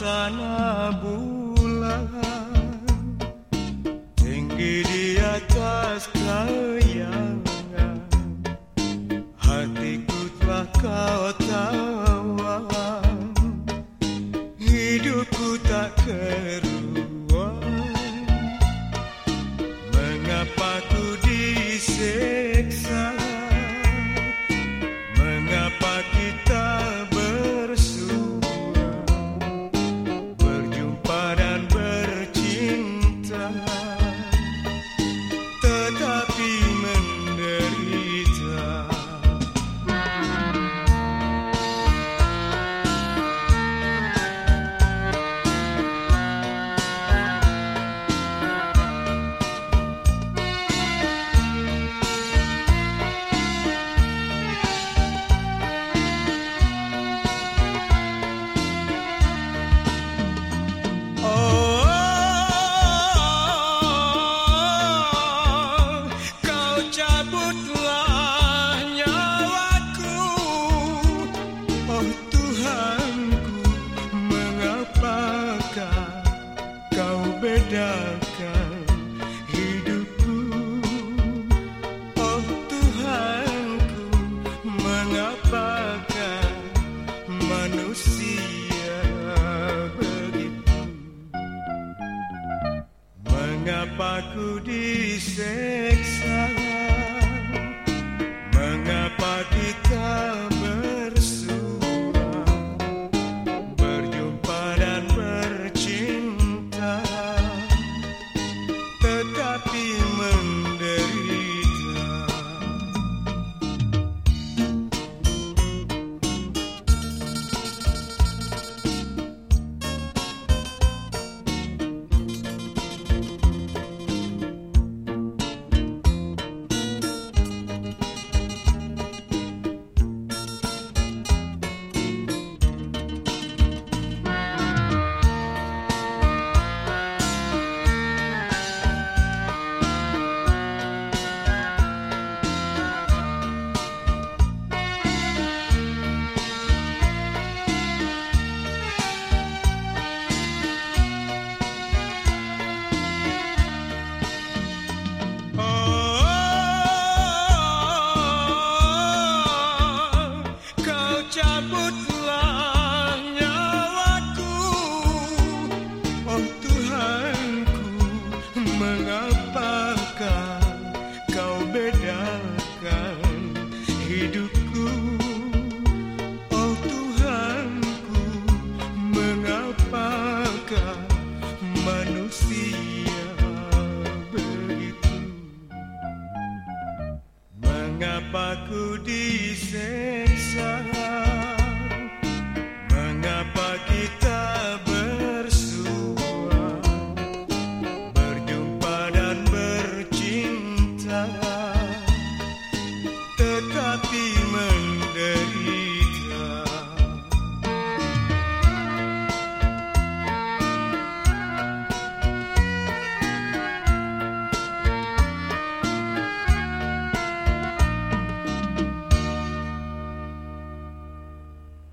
suasana bulan. Tinggi di atas kayangan Hatiku telah kau tawan Hidupku tak keruan. Mengapa ku diseksa hidupku? Oh Tuhanku, mengapakah manusia begitu? Mengapa ku diseksa cabutlah nyawaku. Oh Tuhanku, mengapakah kau bedakan hidupku? Oh Tuhanku, mengapakah manusia begitu? Mengapa ku diseksa